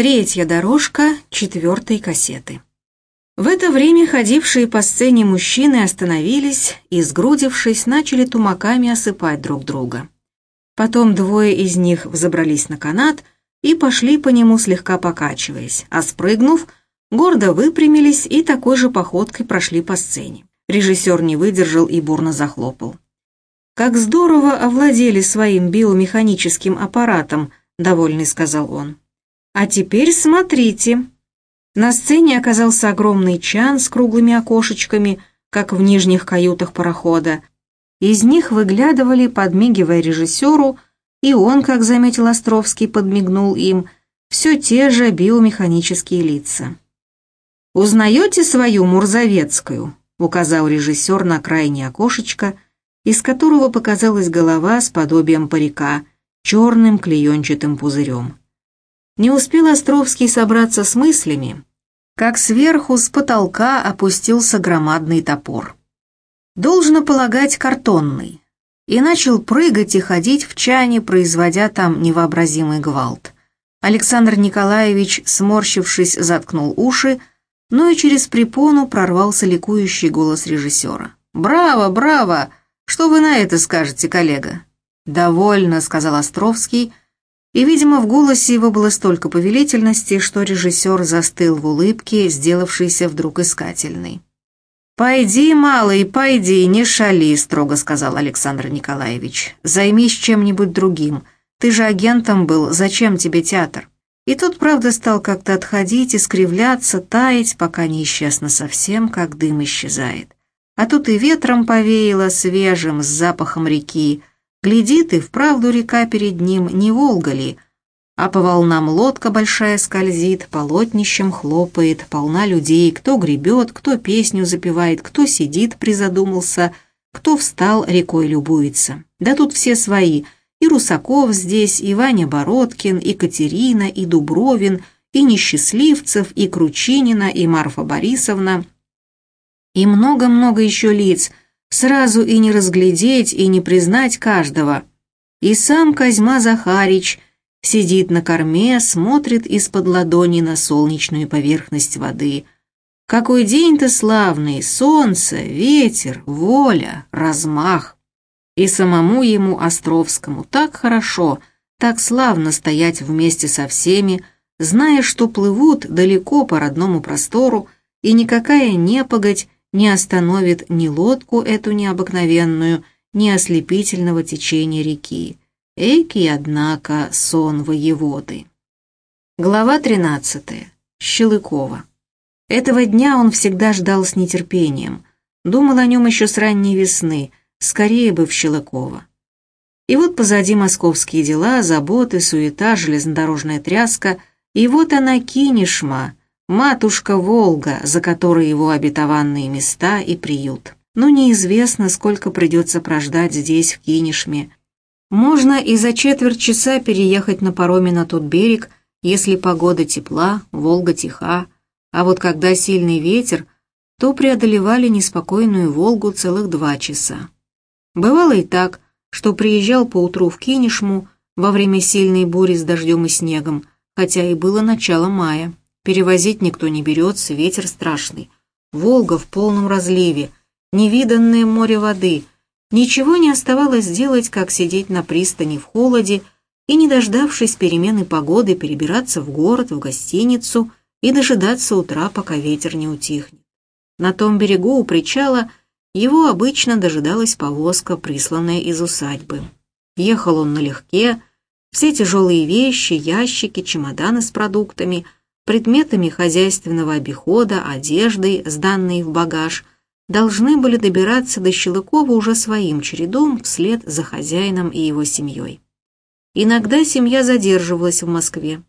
Третья дорожка четвертой кассеты. В это время ходившие по сцене мужчины остановились и, сгрудившись, начали тумаками осыпать друг друга. Потом двое из них взобрались на канат и пошли по нему слегка покачиваясь, а спрыгнув, гордо выпрямились и такой же походкой прошли по сцене. Режиссер не выдержал и бурно захлопал. «Как здорово овладели своим биомеханическим аппаратом», — довольный сказал он. «А теперь смотрите». На сцене оказался огромный чан с круглыми окошечками, как в нижних каютах парохода. Из них выглядывали, подмигивая режиссеру, и он, как заметил Островский, подмигнул им, все те же биомеханические лица. «Узнаете свою Мурзовецкую?» — указал режиссер на крайнее окошечко, из которого показалась голова с подобием парика, черным клеенчатым пузырем. Не успел Островский собраться с мыслями, как сверху с потолка опустился громадный топор. Должно полагать картонный. И начал прыгать и ходить в чане, производя там невообразимый гвалт. Александр Николаевич, сморщившись, заткнул уши, но и через препону прорвался ликующий голос режиссера. «Браво, браво! Что вы на это скажете, коллега?» «Довольно», — сказал Островский, и, видимо, в голосе его было столько повелительности, что режиссер застыл в улыбке, сделавшейся вдруг искательной. «Пойди, малый, пойди, не шали», — строго сказал Александр Николаевич. «Займись чем-нибудь другим. Ты же агентом был, зачем тебе театр?» И тут, правда, стал как-то отходить, искривляться, таять, пока не исчез совсем, как дым исчезает. А тут и ветром повеяло свежим, с запахом реки. Глядит, и вправду река перед ним, не Волга ли, а по волнам лодка большая скользит, полотнищем хлопает, полна людей, кто гребет, кто песню запевает, кто сидит, призадумался, кто встал, рекой любуется. Да тут все свои — и Русаков здесь, и Ваня Бородкин, и Катерина, и Дубровин, и Несчастливцев, и Кручинина, и Марфа Борисовна, и много-много еще лиц, сразу и не разглядеть, и не признать каждого. И сам Козьма Захарич сидит на корме, смотрит из-под ладони на солнечную поверхность воды. Какой день-то славный, солнце, ветер, воля, размах. И самому ему, Островскому, так хорошо, так славно стоять вместе со всеми, зная, что плывут далеко по родному простору, и никакая непогодь не остановит ни лодку эту необыкновенную, ни ослепительного течения реки. Эйкий, однако, сон воеводы. Глава 13. Щелыкова. Этого дня он всегда ждал с нетерпением. Думал о нем еще с ранней весны, Скорее бы в Щелыково. И вот позади московские дела, заботы, суета, железнодорожная тряска, и вот она Кинешма, матушка Волга, за которой его обетованные места и приют. Но неизвестно, сколько придется прождать здесь, в Кинешме. Можно и за четверть часа переехать на пароме на тот берег, если погода тепла, Волга тиха, а вот когда сильный ветер, то преодолевали неспокойную Волгу целых два часа. Бывало и так, что приезжал поутру в Кинешму во время сильной бури с дождем и снегом, хотя и было начало мая. Перевозить никто не берется, ветер страшный. Волга в полном разливе, невиданное море воды. Ничего не оставалось делать, как сидеть на пристани в холоде и, не дождавшись перемены погоды, перебираться в город, в гостиницу и дожидаться утра, пока ветер не утихнет. На том берегу у причала – его обычно дожидалась повозка, присланная из усадьбы. Ехал он налегке, все тяжелые вещи, ящики, чемоданы с продуктами, предметами хозяйственного обихода, одеждой, сданные в багаж, должны были добираться до Щелыкова уже своим чередом вслед за хозяином и его семьей. Иногда семья задерживалась в Москве.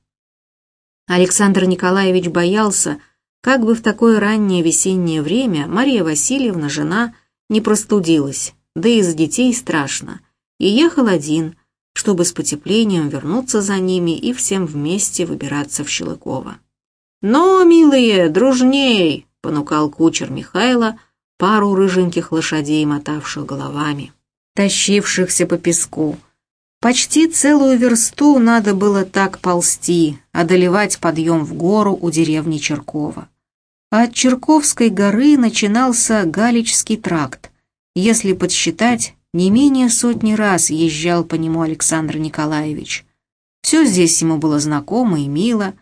Александр Николаевич боялся, как бы в такое раннее весеннее время Мария Васильевна, жена, не простудилась, да и за детей страшно, и ехал один, чтобы с потеплением вернуться за ними и всем вместе выбираться в Щелыково. «Но, милые, дружней!» — понукал кучер Михайла пару рыженьких лошадей, мотавших головами, тащившихся по песку. Почти целую версту надо было так ползти, одолевать подъем в гору у деревни Черкова. От Черковской горы начинался Галичский тракт. Если подсчитать, не менее сотни раз езжал по нему Александр Николаевич. Все здесь ему было знакомо и мило.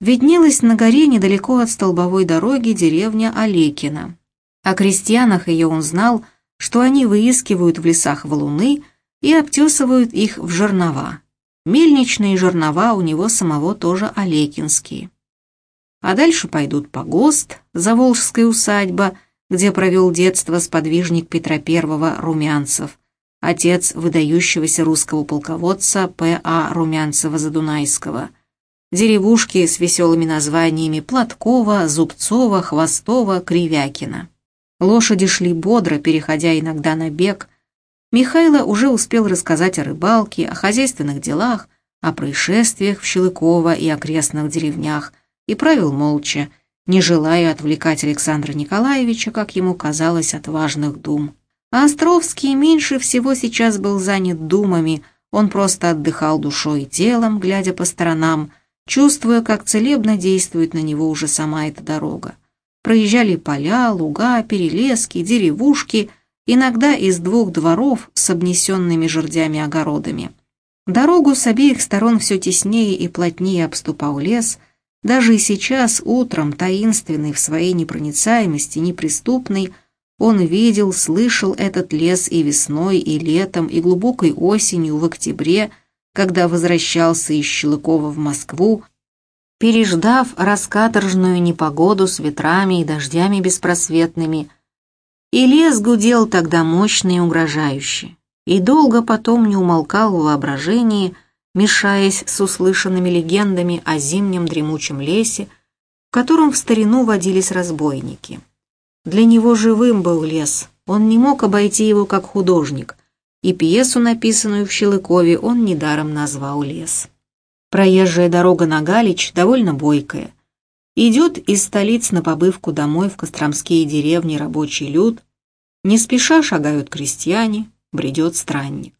Виднелась на горе недалеко от столбовой дороги деревня Олекина. О крестьянах ее он знал, что они выискивают в лесах валуны, и обтесывают их в жернова. Мельничные жернова у него самого тоже Олекинские. А дальше пойдут погост, Заволжская усадьба, где провел детство сподвижник Петра I Румянцев, отец выдающегося русского полководца П.А. Румянцева-Задунайского, деревушки с веселыми названиями Платкова, Зубцова, Хвостова, Кривякина. Лошади шли бодро, переходя иногда на бег, Михайло уже успел рассказать о рыбалке, о хозяйственных делах, о происшествиях в Щелыково и окрестных деревнях, и правил молча, не желая отвлекать Александра Николаевича, как ему казалось, от важных дум. А Островский меньше всего сейчас был занят думами, он просто отдыхал душой и телом, глядя по сторонам, чувствуя, как целебно действует на него уже сама эта дорога. Проезжали поля, луга, перелески, деревушки — иногда из двух дворов с обнесенными жердями огородами. Дорогу с обеих сторон все теснее и плотнее обступал лес, даже и сейчас, утром, таинственный в своей непроницаемости, неприступный, он видел, слышал этот лес и весной, и летом, и глубокой осенью в октябре, когда возвращался из Щелыкова в Москву, переждав раскаторжную непогоду с ветрами и дождями беспросветными, и лес гудел тогда мощно и угрожающе, и долго потом не умолкал в воображении, мешаясь с услышанными легендами о зимнем дремучем лесе, в котором в старину водились разбойники. Для него живым был лес, он не мог обойти его как художник, и пьесу, написанную в Щелыкове, он недаром назвал «Лес». Проезжая дорога на Галич довольно бойкая. Идет из столиц на побывку домой в Костромские деревни рабочий люд, не спеша шагают крестьяне, бредет странник.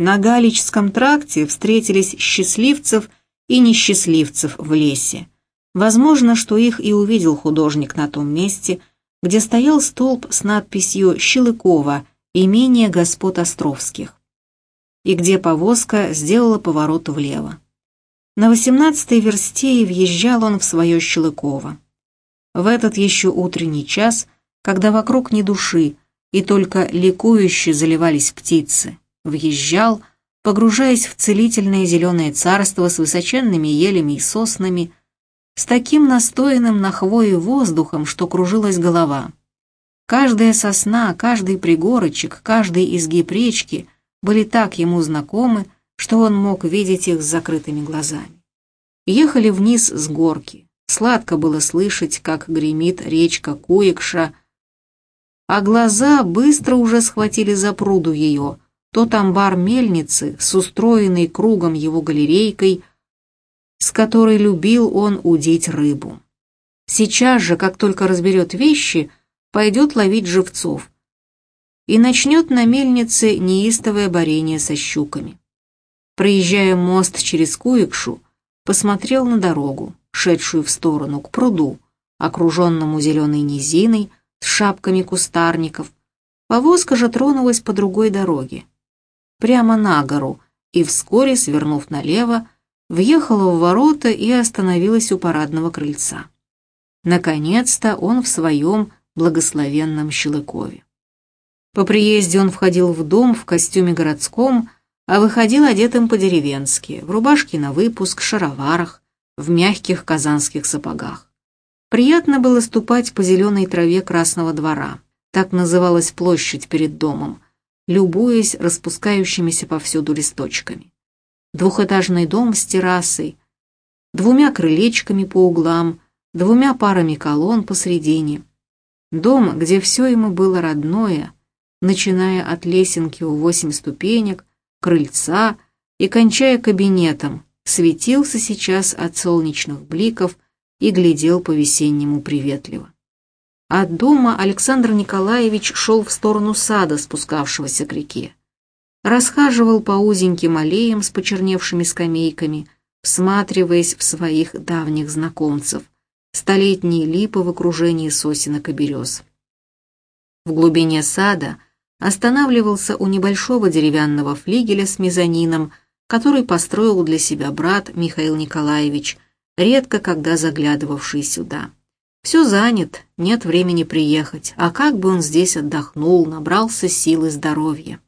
На Галичском тракте встретились счастливцев и несчастливцев в лесе. Возможно, что их и увидел художник на том месте, где стоял столб с надписью «Щелыкова, имение господ Островских», и где повозка сделала поворот влево. На восемнадцатой версте и въезжал он в свое Щелыково. В этот еще утренний час, когда вокруг ни души, и только ликующе заливались птицы, въезжал, погружаясь в целительное зеленое царство с высоченными елями и соснами, с таким настоянным на хвое воздухом, что кружилась голова. Каждая сосна, каждый пригорочек, каждый изгиб речки были так ему знакомы, что он мог видеть их с закрытыми глазами. Ехали вниз с горки. Сладко было слышать, как гремит речка Куекша, а глаза быстро уже схватили за пруду ее, тот амбар мельницы с устроенной кругом его галерейкой, с которой любил он удить рыбу. Сейчас же, как только разберет вещи, пойдет ловить живцов и начнет на мельнице неистовое борение со щуками. Проезжая мост через Куекшу, посмотрел на дорогу, шедшую в сторону, к пруду, окруженному зеленой низиной с шапками кустарников. Повозка же тронулась по другой дороге, прямо на гору, и вскоре, свернув налево, въехала в ворота и остановилась у парадного крыльца. Наконец-то он в своем благословенном Щелыкове. По приезде он входил в дом в костюме городском, а выходил одетым по-деревенски, в рубашке на выпуск, шароварах, в мягких казанских сапогах. Приятно было ступать по зеленой траве Красного двора, так называлась площадь перед домом, любуясь распускающимися повсюду листочками. Двухэтажный дом с террасой, двумя крылечками по углам, двумя парами колонн посредине. Дом, где все ему было родное, начиная от лесенки у восемь ступенек, крыльца и, кончая кабинетом, светился сейчас от солнечных бликов и глядел по-весеннему приветливо. От дома Александр Николаевич шел в сторону сада, спускавшегося к реке. расхаживал по узеньким аллеям с почерневшими скамейками, всматриваясь в своих давних знакомцев, столетние липы в окружении сосенок и берез. В глубине сада останавливался у небольшого деревянного флигеля с мезонином, который построил для себя брат Михаил Николаевич, редко когда заглядывавший сюда. Все занят, нет времени приехать, а как бы он здесь отдохнул, набрался сил и здоровья.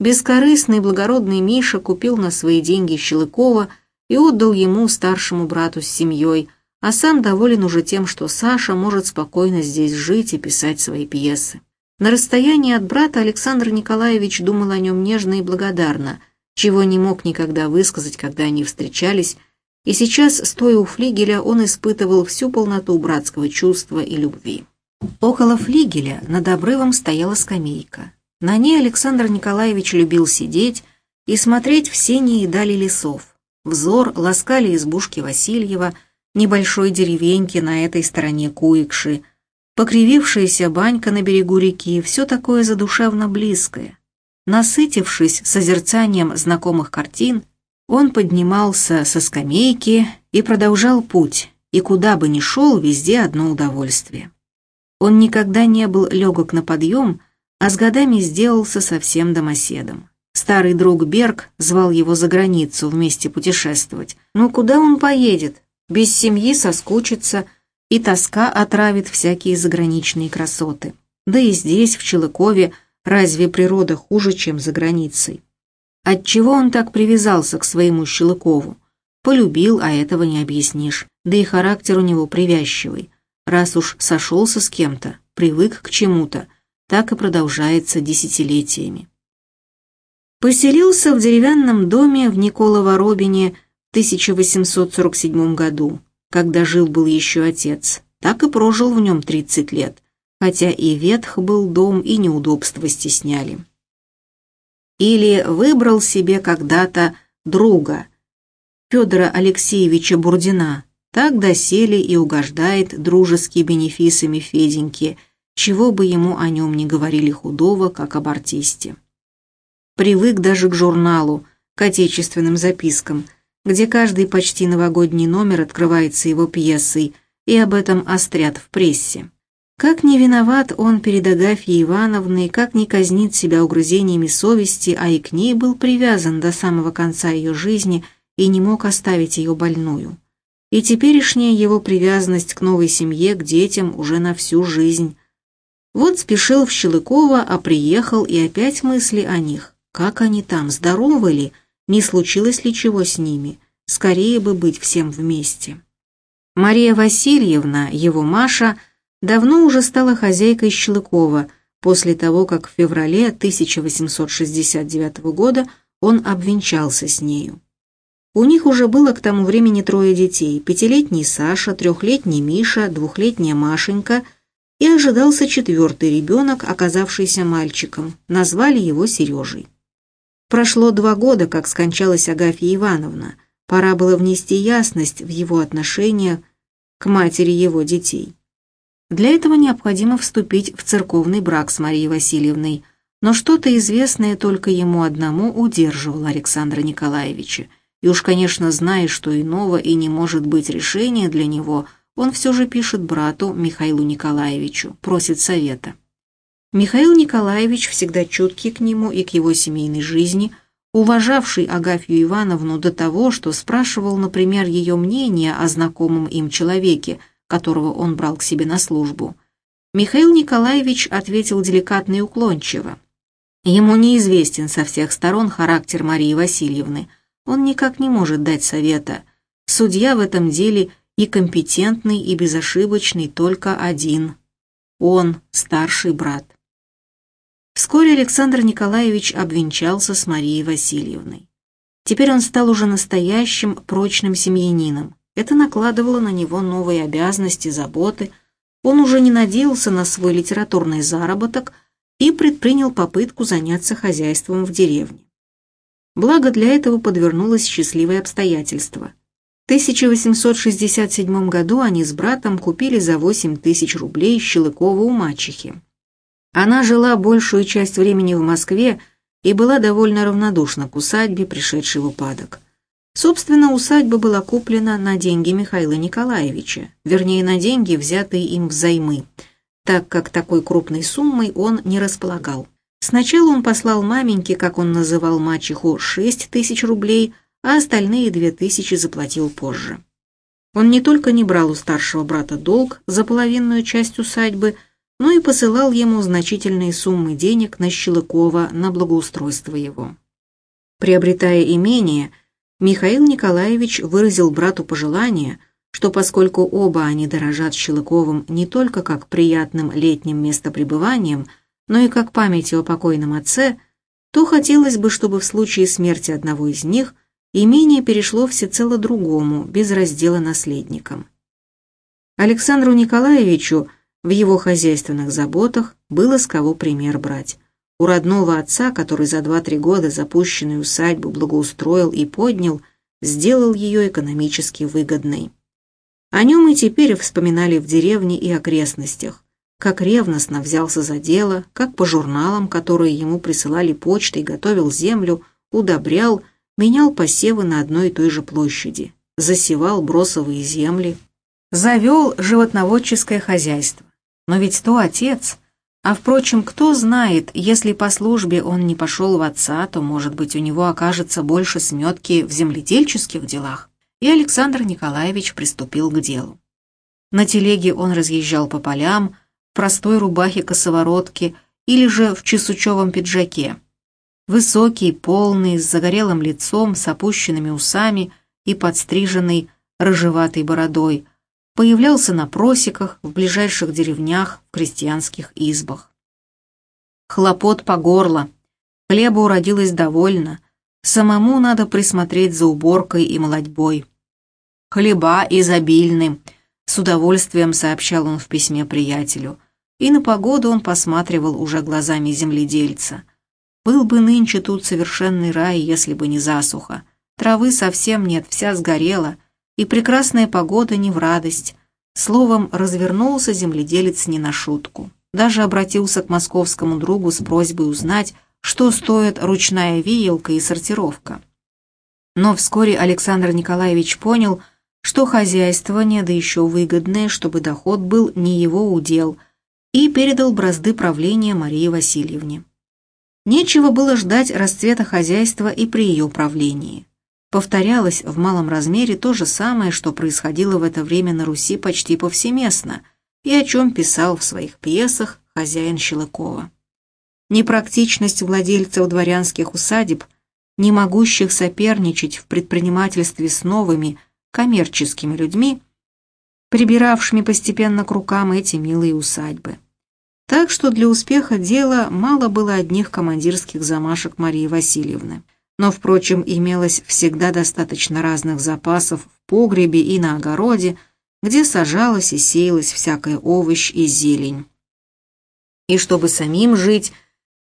Бескорыстный благородный Миша купил на свои деньги Щелыкова и отдал ему, старшему брату с семьей, а сам доволен уже тем, что Саша может спокойно здесь жить и писать свои пьесы. На расстоянии от брата Александр Николаевич думал о нем нежно и благодарно, чего не мог никогда высказать, когда они встречались, и сейчас, стоя у флигеля, он испытывал всю полноту братского чувства и любви. Около флигеля над обрывом стояла скамейка. На ней Александр Николаевич любил сидеть и смотреть в синие дали лесов. Взор ласкали избушки Васильева, небольшой деревеньки на этой стороне Куикши, покривившаяся банька на берегу реки, все такое задушевно близкое. Насытившись созерцанием знакомых картин, он поднимался со скамейки и продолжал путь, и куда бы ни шел, везде одно удовольствие. Он никогда не был легок на подъем, а с годами сделался совсем домоседом. Старый друг Берг звал его за границу вместе путешествовать. Но куда он поедет? Без семьи соскучится, и тоска отравит всякие заграничные красоты. Да и здесь, в Челыкове, разве природа хуже, чем за границей? Отчего он так привязался к своему Щелыкову? Полюбил, а этого не объяснишь. Да и характер у него привязчивый. Раз уж сошелся с кем-то, привык к чему-то, так и продолжается десятилетиями. Поселился в деревянном доме в Николово-Робине 1847 году, когда жил был еще отец. Так и прожил в нем 30 лет, хотя и ветх был дом, и неудобства стесняли или выбрал себе когда-то друга, Федора Алексеевича Бурдина, так доселе и угождает дружески бенефисами Феденьки, чего бы ему о нем не говорили худого, как об артисте. Привык даже к журналу, к отечественным запискам, где каждый почти новогодний номер открывается его пьесой, и об этом острят в прессе. Как не виноват он перед Агафьей Ивановной, как не казнит себя угрызениями совести, а и к ней был привязан до самого конца ее жизни и не мог оставить ее больную. И теперешняя его привязанность к новой семье, к детям уже на всю жизнь. Вот спешил в Щелыково, а приехал, и опять мысли о них. Как они там, здоровы ли, не случилось ли чего с ними? Скорее бы быть всем вместе. Мария Васильевна, его Маша – давно уже стала хозяйкой Щелыкова, после того, как в феврале 1869 года он обвенчался с нею. У них уже было к тому времени трое детей, пятилетний Саша, трехлетний Миша, двухлетняя Машенька и ожидался четвертый ребенок, оказавшийся мальчиком, назвали его Сережей. Прошло два года, как скончалась Агафья Ивановна, пора было внести ясность в его отношения к матери его детей. Для этого необходимо вступить в церковный брак с Марией Васильевной, но что-то известное только ему одному удерживало Александра Николаевича. И уж, конечно, зная, что иного и не может быть решения для него, он все же пишет брату Михаилу Николаевичу, просит совета. Михаил Николаевич, всегда чуткий к нему и к его семейной жизни, уважавший Агафью Ивановну до того, что спрашивал, например, ее мнение о знакомом им человеке – которого он брал к себе на службу, Михаил Николаевич ответил деликатно и уклончиво. Ему неизвестен со всех сторон характер Марии Васильевны. Он никак не может дать совета. Судья в этом деле и компетентный, и безошибочный только один. Он старший брат. Вскоре Александр Николаевич обвенчался с Марией Васильевной. Теперь он стал уже настоящим прочным семьянином. Это накладывало на него новые обязанности, заботы. Он уже не надеялся на свой литературный заработок и предпринял попытку заняться хозяйством в деревне. Благо для этого подвернулось счастливое обстоятельство. В 1867 году они с братом купили за 8 тысяч рублей Щелыкова у мачехи. Она жила большую часть времени в Москве и была довольно равнодушна к усадьбе, пришедшей в упадок. Собственно, усадьба была куплена на деньги Михаила Николаевича, вернее, на деньги, взятые им взаймы, так как такой крупной суммой он не располагал. Сначала он послал маменьке, как он называл мачеху, шесть тысяч рублей, а остальные две тысячи заплатил позже. Он не только не брал у старшего брата долг за половинную часть усадьбы, но и посылал ему значительные суммы денег на Щелыкова на благоустройство его. Приобретая имение, Михаил Николаевич выразил брату пожелание, что поскольку оба они дорожат Щелыковым не только как приятным летним местопребыванием, но и как памятью о покойном отце, то хотелось бы, чтобы в случае смерти одного из них имение перешло всецело другому, без раздела наследникам. Александру Николаевичу в его хозяйственных заботах было с кого пример брать. У родного отца, который за два-три года запущенную усадьбу благоустроил и поднял, сделал ее экономически выгодной. О нем и теперь вспоминали в деревне и окрестностях, как ревностно взялся за дело, как по журналам, которые ему присылали почтой, готовил землю, удобрял, менял посевы на одной и той же площади, засевал бросовые земли, завел животноводческое хозяйство. Но ведь то отец. А впрочем, кто знает, если по службе он не пошел в отца, то, может быть, у него окажется больше сметки в земледельческих делах. И Александр Николаевич приступил к делу. На телеге он разъезжал по полям, в простой рубахе-косоворотке или же в чесучевом пиджаке. Высокий, полный, с загорелым лицом, с опущенными усами и подстриженной рыжеватой бородой – появлялся на просеках, в ближайших деревнях, в крестьянских избах. Хлопот по горло, хлеба уродилось довольно, самому надо присмотреть за уборкой и молодьбой. Хлеба изобильны, с удовольствием сообщал он в письме приятелю, и на погоду он посматривал уже глазами земледельца. Был бы нынче тут совершенный рай, если бы не засуха. Травы совсем нет, вся сгорела, и прекрасная погода не в радость. Словом, развернулся земледелец не на шутку. Даже обратился к московскому другу с просьбой узнать, что стоит ручная веялка и сортировка. Но вскоре Александр Николаевич понял, что хозяйствование, да еще выгодное, чтобы доход был не его удел, и передал бразды правления Марии Васильевне. Нечего было ждать расцвета хозяйства и при ее правлении повторялось в малом размере то же самое, что происходило в это время на Руси почти повсеместно, и о чем писал в своих пьесах хозяин Щелыкова. Непрактичность владельцев дворянских усадеб, не могущих соперничать в предпринимательстве с новыми коммерческими людьми, прибиравшими постепенно к рукам эти милые усадьбы. Так что для успеха дела мало было одних командирских замашек Марии Васильевны но, впрочем, имелось всегда достаточно разных запасов в погребе и на огороде, где сажалась и сеялась всякая овощ и зелень. И чтобы самим жить,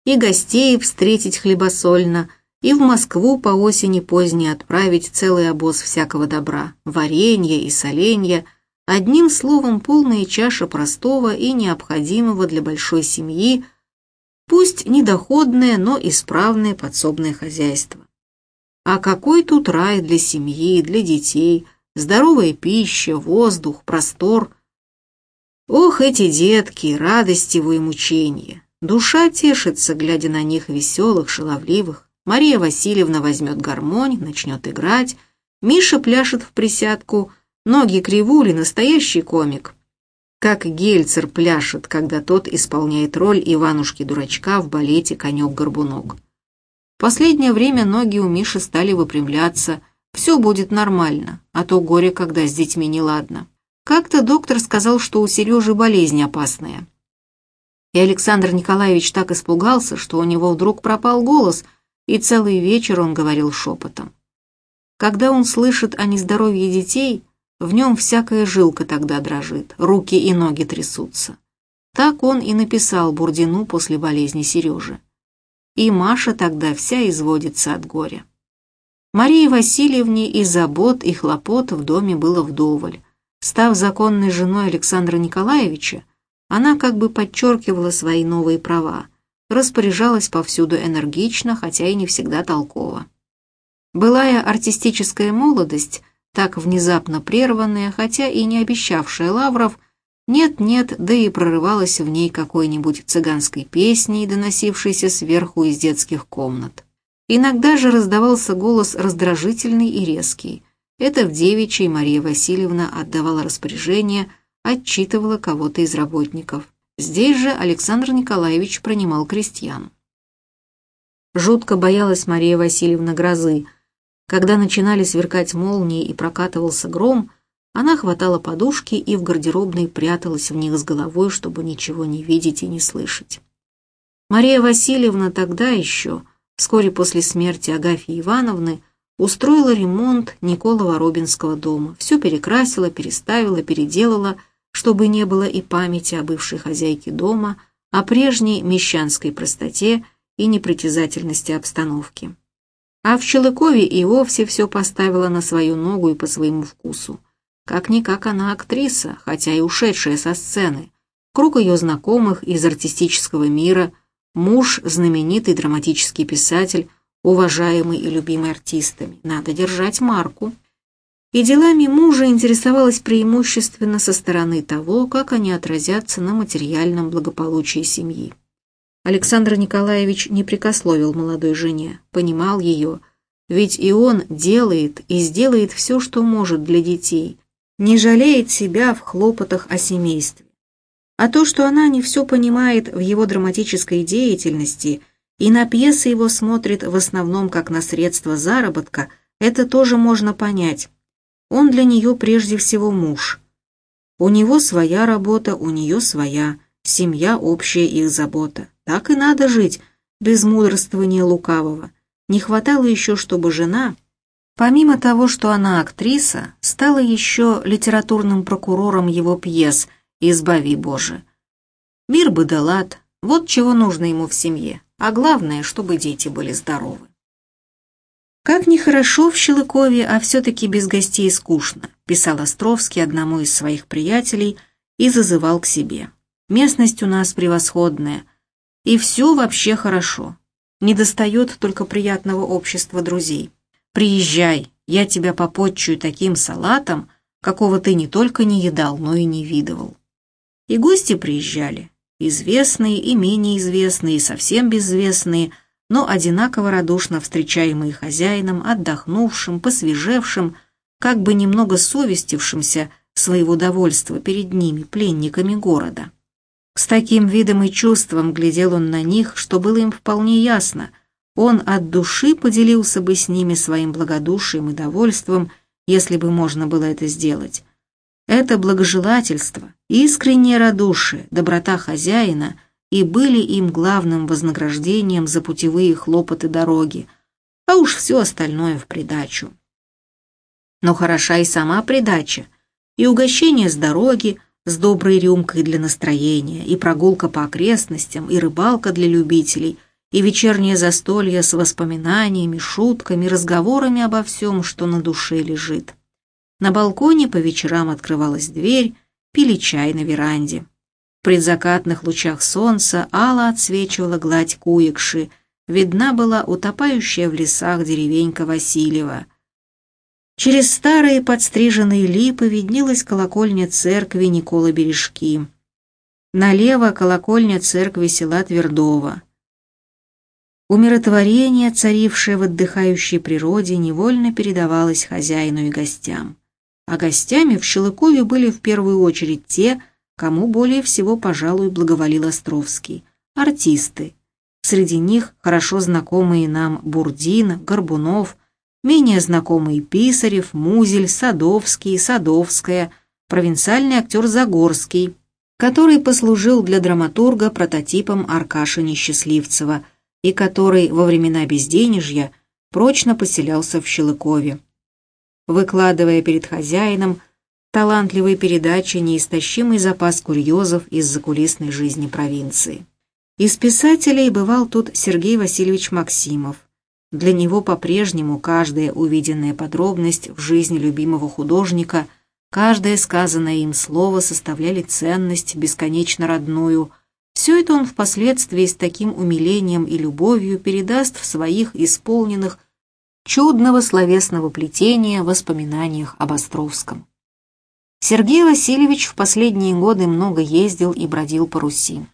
и гостей встретить хлебосольно, и в Москву по осени поздней отправить целый обоз всякого добра, варенья и соленья, одним словом, полная чаша простого и необходимого для большой семьи, пусть недоходное, но исправное подсобное хозяйство. А какой тут рай для семьи, для детей, здоровая пища, воздух, простор. Ох, эти детки, радость его и мучения. Душа тешится, глядя на них веселых, шаловливых. Мария Васильевна возьмет гармонь, начнет играть. Миша пляшет в присядку, ноги кривули, настоящий комик. Как Гельцер пляшет, когда тот исполняет роль Иванушки-дурачка в балете «Конек-горбунок» последнее время ноги у Миши стали выпрямляться. Все будет нормально, а то горе, когда с детьми неладно. Как-то доктор сказал, что у Сережи болезнь опасная. И Александр Николаевич так испугался, что у него вдруг пропал голос, и целый вечер он говорил шепотом. Когда он слышит о нездоровье детей, в нем всякая жилка тогда дрожит, руки и ноги трясутся. Так он и написал Бурдину после болезни Сережи и Маша тогда вся изводится от горя. Марии Васильевне и забот, и хлопот в доме было вдоволь. Став законной женой Александра Николаевича, она как бы подчеркивала свои новые права. распоряжалась повсюду энергично, хотя и не всегда толково. Былая артистическая молодость, так внезапно прерванная, хотя и не обещавшая лавров, нет-нет, да и прорывалась в ней какой-нибудь цыганской песней, доносившейся сверху из детских комнат. Иногда же раздавался голос раздражительный и резкий. Это в девичьей Мария Васильевна отдавала распоряжение, отчитывала кого-то из работников. Здесь же Александр Николаевич принимал крестьян. Жутко боялась Мария Васильевна грозы. Когда начинали сверкать молнии и прокатывался гром, она хватала подушки и в гардеробной пряталась в них с головой, чтобы ничего не видеть и не слышать. Мария Васильевна тогда еще, вскоре после смерти Агафьи Ивановны, устроила ремонт Николова Робинского дома, все перекрасила, переставила, переделала, чтобы не было и памяти о бывшей хозяйке дома, о прежней мещанской простоте и непритязательности обстановки. А в Щелыкове и вовсе все поставила на свою ногу и по своему вкусу. Как-никак она актриса, хотя и ушедшая со сцены. Круг ее знакомых из артистического мира, муж – знаменитый драматический писатель, уважаемый и любимый артистами. Надо держать марку. И делами мужа интересовалась преимущественно со стороны того, как они отразятся на материальном благополучии семьи. Александр Николаевич не прикословил молодой жене, понимал ее, ведь и он делает и сделает все, что может для детей, не жалеет себя в хлопотах о семействе. А то, что она не все понимает в его драматической деятельности и на пьесы его смотрит в основном как на средство заработка, это тоже можно понять. Он для нее прежде всего муж. У него своя работа, у нее своя, семья общая их забота. Так и надо жить, без мудрствования лукавого. Не хватало еще, чтобы жена Помимо того, что она актриса, стала еще литературным прокурором его пьес «Избави Боже». Мир бы да лад, вот чего нужно ему в семье, а главное, чтобы дети были здоровы. «Как нехорошо в Щелыкове, а все-таки без гостей скучно», писал Островский одному из своих приятелей и зазывал к себе. «Местность у нас превосходная, и все вообще хорошо. Не достает только приятного общества друзей. Приезжай, я тебя попотчую таким салатом, какого ты не только не едал, но и не видывал. И гости приезжали, известные и менее известные, и совсем безвестные, но одинаково радушно встречаемые хозяином, отдохнувшим, посвежевшим, как бы немного совестившимся своего довольства перед ними, пленниками города. С таким видом и чувством глядел он на них, что было им вполне ясно – он от души поделился бы с ними своим благодушием и довольством, если бы можно было это сделать. Это благожелательство, искреннее радушие, доброта хозяина и были им главным вознаграждением за путевые хлопоты дороги, а уж все остальное в придачу. Но хороша и сама придача, и угощение с дороги, с доброй рюмкой для настроения, и прогулка по окрестностям, и рыбалка для любителей – и вечернее застолье с воспоминаниями, шутками, разговорами обо всем, что на душе лежит. На балконе по вечерам открывалась дверь, пили чай на веранде. В предзакатных лучах солнца Алла отсвечивала гладь Куекши, видна была утопающая в лесах деревенька Васильева. Через старые подстриженные липы виднелась колокольня церкви Никола Бережки. Налево колокольня церкви села Твердова. Умиротворение, царившее в отдыхающей природе, невольно передавалось хозяину и гостям. А гостями в Щелыкове были в первую очередь те, кому более всего, пожалуй, благоволил Островский – артисты. Среди них хорошо знакомые нам Бурдин, Горбунов, менее знакомые Писарев, Музель, Садовский, Садовская, провинциальный актер Загорский, который послужил для драматурга прототипом Аркаши Несчастливцева – и который во времена безденежья прочно поселялся в Щелыкове. Выкладывая перед хозяином талантливые передачи неистощимый запас курьезов из закулисной жизни провинции. Из писателей бывал тут Сергей Васильевич Максимов. Для него по-прежнему каждая увиденная подробность в жизни любимого художника, каждое сказанное им слово составляли ценность бесконечно родную – Все это он впоследствии с таким умилением и любовью передаст в своих исполненных чудного словесного плетения воспоминаниях об Островском. Сергей Васильевич в последние годы много ездил и бродил по Руси.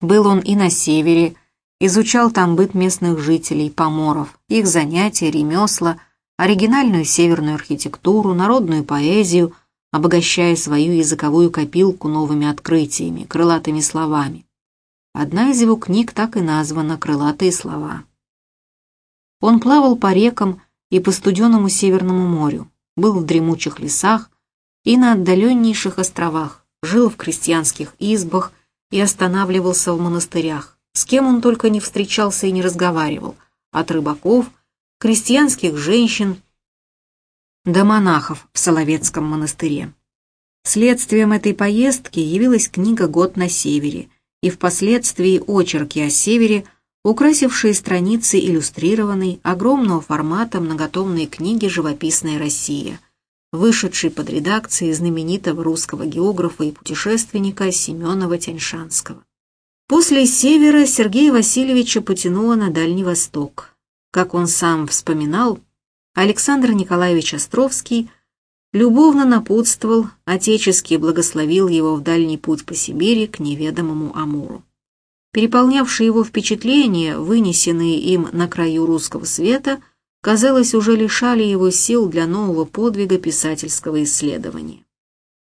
Был он и на севере, изучал там быт местных жителей, поморов, их занятия, ремесла, оригинальную северную архитектуру, народную поэзию, обогащая свою языковую копилку новыми открытиями, крылатыми словами. Одна из его книг так и названа «Крылатые слова». Он плавал по рекам и по студеному Северному морю, был в дремучих лесах и на отдаленнейших островах, жил в крестьянских избах и останавливался в монастырях. С кем он только не встречался и не разговаривал, от рыбаков, крестьянских женщин до монахов в Соловецком монастыре. Следствием этой поездки явилась книга «Год на севере» и впоследствии очерки о севере – украсившие страницы иллюстрированной, огромного формата многотомной книги «Живописная Россия», вышедшей под редакцией знаменитого русского географа и путешественника Семенова Тяньшанского. После севера Сергея Васильевича потянуло на Дальний Восток. Как он сам вспоминал, Александр Николаевич Островский любовно напутствовал, отечески благословил его в дальний путь по Сибири к неведомому Амуру. Переполнявшие его впечатления, вынесенные им на краю русского света, казалось, уже лишали его сил для нового подвига писательского исследования.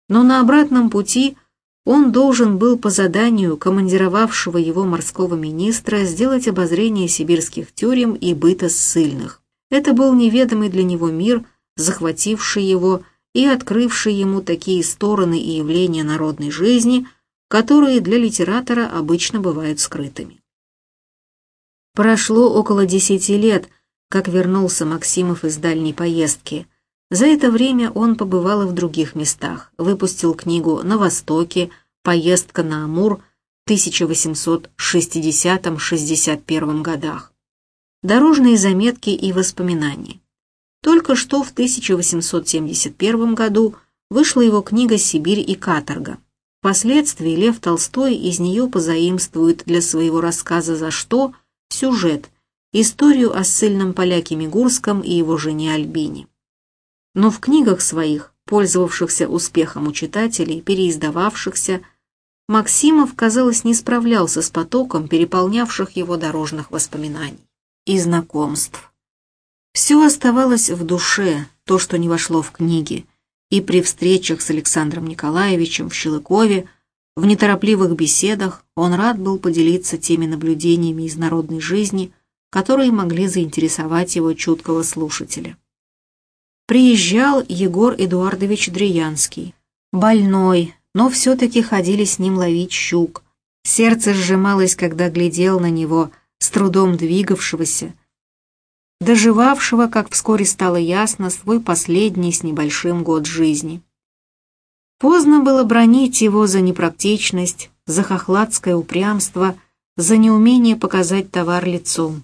Но на обратном пути он должен был по заданию командировавшего его морского министра сделать обозрение сибирских тюрем и быта ссыльных. Это был неведомый для него мир, захвативший его и открывший ему такие стороны и явления народной жизни – которые для литератора обычно бывают скрытыми. Прошло около десяти лет, как вернулся Максимов из дальней поездки. За это время он побывал и в других местах, выпустил книгу «На Востоке», «Поездка на Амур» в 1860-61 годах, дорожные заметки и воспоминания. Только что в 1871 году вышла его книга «Сибирь и каторга», Впоследствии Лев Толстой из нее позаимствует для своего рассказа «За что» сюжет, историю о ссыльном поляке Мигурском и его жене Альбине. Но в книгах своих, пользовавшихся успехом у читателей, переиздававшихся, Максимов, казалось, не справлялся с потоком переполнявших его дорожных воспоминаний и знакомств. Все оставалось в душе, то, что не вошло в книги, и при встречах с Александром Николаевичем в Щелыкове, в неторопливых беседах он рад был поделиться теми наблюдениями из народной жизни, которые могли заинтересовать его чуткого слушателя. Приезжал Егор Эдуардович Дреянский, больной, но все-таки ходили с ним ловить щук. Сердце сжималось, когда глядел на него, с трудом двигавшегося, доживавшего, как вскоре стало ясно, свой последний с небольшим год жизни. Поздно было бронить его за непрактичность, за хохладское упрямство, за неумение показать товар лицом.